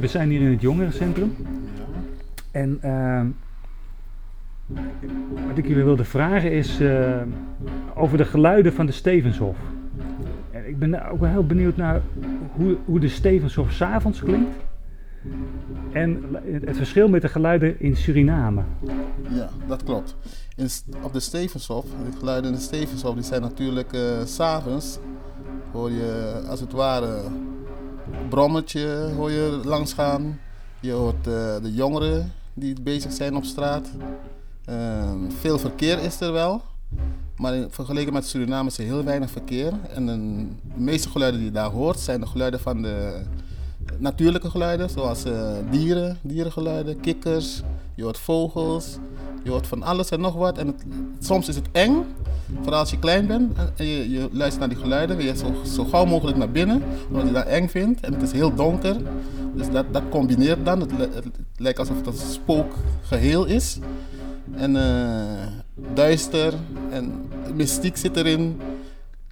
We zijn hier in het jongerencentrum. Ja. En ehm, wat ik jullie wilde vragen is eh, over de geluiden van de Stevenshof. Ik ben ook wel heel benieuwd naar hoe, hoe de Stevenshof s'avonds klinkt. En het verschil met de geluiden in Suriname. Ja, dat klopt. In, op de Stevenshof, de geluiden in de Stevenshof, die zijn natuurlijk eh, s s'avonds hoor je als het ware brommetje hoor je langs gaan. Je hoort eh, de jongeren die bezig zijn op straat. Ehm, veel verkeer is er wel. Maar in, vergeleken met Suriname is er heel weinig verkeer. En de meeste geluiden die je daar hoort zijn de geluiden van de natuurlijke geluiden. Zoals eh, dieren, dierengeluiden, kikkers. Je hoort vogels. Je hoort van alles en nog wat. En het- soms is het eng. Vooral als je klein bent en- en je, je luistert naar die geluiden. Je zo, zo gauw mogelijk naar binnen. Omdat je dat eng vindt. En het is heel donker. Dus dat, dat combineert dan. Het lijkt alsof het een spookgeheel is. En eh, duister en mystiek zit erin.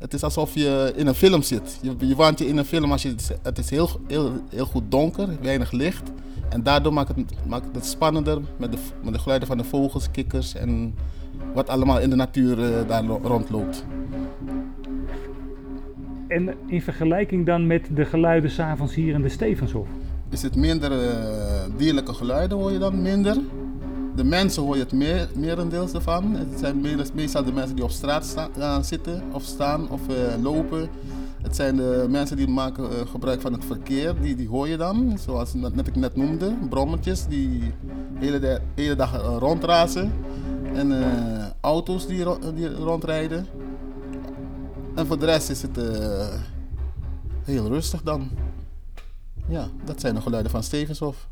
Het is alsof je in een film zit. Je, je waant je in een film als je. Het is heel, heel, heel goed donker, weinig licht. En daardoor maakt het, maakt het spannender met de, met de geluiden van de vogels, kikkers en wat allemaal in de natuur eh, daar lo- rondloopt. En in vergelijking dan met de geluiden s'avonds hier in de Stevenshof. Is het minder eh, dierlijke geluiden hoor je dan minder. De mensen hoor je het meer, merendeels ervan. Het zijn me- meestal de mensen die op straat sta- gaan zitten of staan of eh, lopen. Het zijn de mensen die maken eh, gebruik van het verkeer, die, die hoor je dan. Zoals net, ik net noemde, brommetjes die de hele, hele dag eh, rondrazen. En eh, auto's die, die rondrijden. En voor de rest is het eh, heel rustig dan. Ja, dat zijn de geluiden van Stevenshof.